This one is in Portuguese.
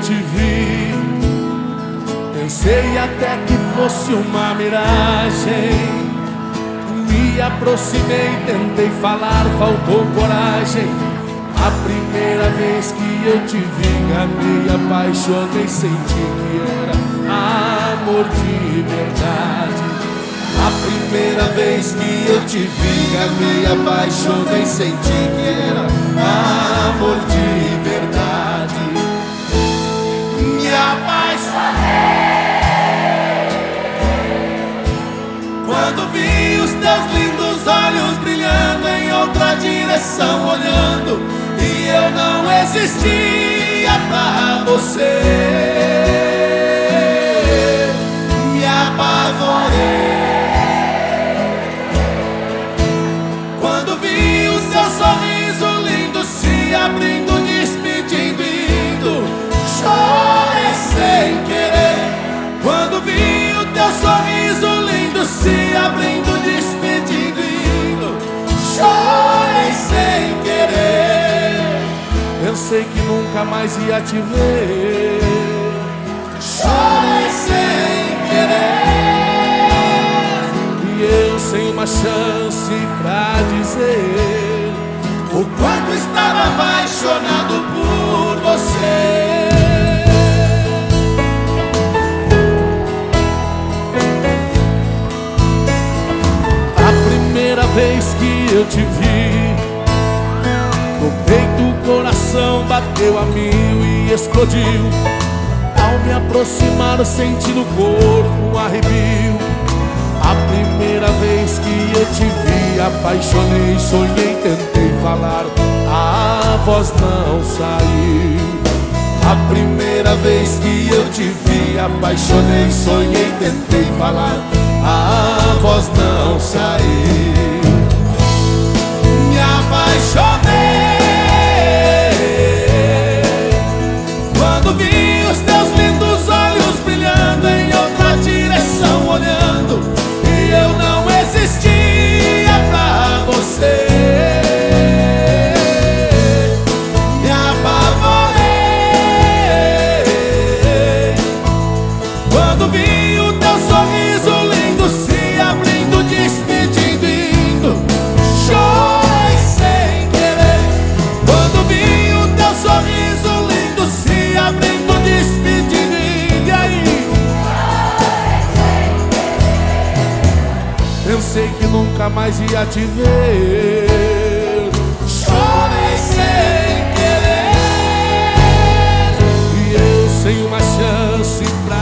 te vi. Pensei até que fosse uma miragem. Me aproximei, tentei falar, faltou coragem. A primeira vez que eu te vi, amei, apaixonei, senti que era amor de verdade. A primeira vez que eu te vi, amei, apaixonei, senti que era existia pra você. Me apavorei. Quando vi Pensei que nunca mais ia te ver. Chorei sem querer. E eu sem uma chance pra dizer o quanto estava apaixonado por você. A primeira vez que eu te vi, coração bateu a mil e explodiu. Ao me aproximar, senti no corpo um arrepio. A primeira vez que eu te vi, apaixonei, sonhei, tentei falar, a voz não saiu. A primeira vez que eu te vi, apaixonei, sonhei, tentei falar, a voz não saiu. Quando pensei que nunca mais ia te ver. Chorei sem querer. E eu sem uma chance pra